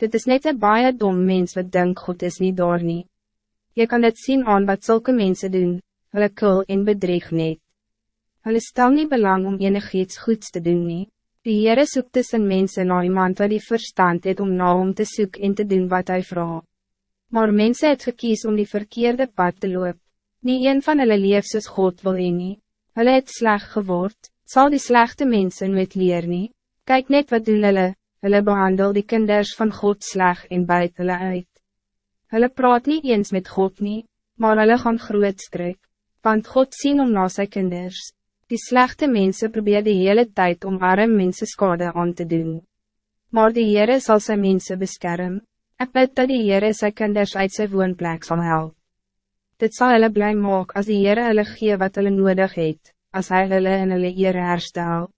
Dit is net een baie dom mens wat denk God is niet daar nie. Je kan het zien aan wat zulke mensen doen, hulle kul en bedreig net. Hulle stel nie belang om enig iets goeds te doen nie. Die Heere soek tussen mense na iemand wat die verstand het om na hom te soek en te doen wat hij vraagt. Maar mensen het gekies om die verkeerde pad te loop. Nie een van hulle leef soos God wil heen nie. Hulle het sleg geword, zal die slechte mensen nooit leer nie. Kijk net wat doen hulle, hulle behandel die kinders van God sleg en buit hulle uit. Hulle praat niet eens met God nie, maar hulle gaan groot skrik, want God sien om na sy kinders. Die slechte mensen probeer die hele tijd om arme mensen skade aan te doen. Maar die Heere zal zijn mensen beschermen. Ik bid dat die Heere sy kinders uit sy woonplek sal help. Dit zal hulle blij maak als die Heere hulle gee wat hulle nodig het, als hy hulle in hulle Heere herstel.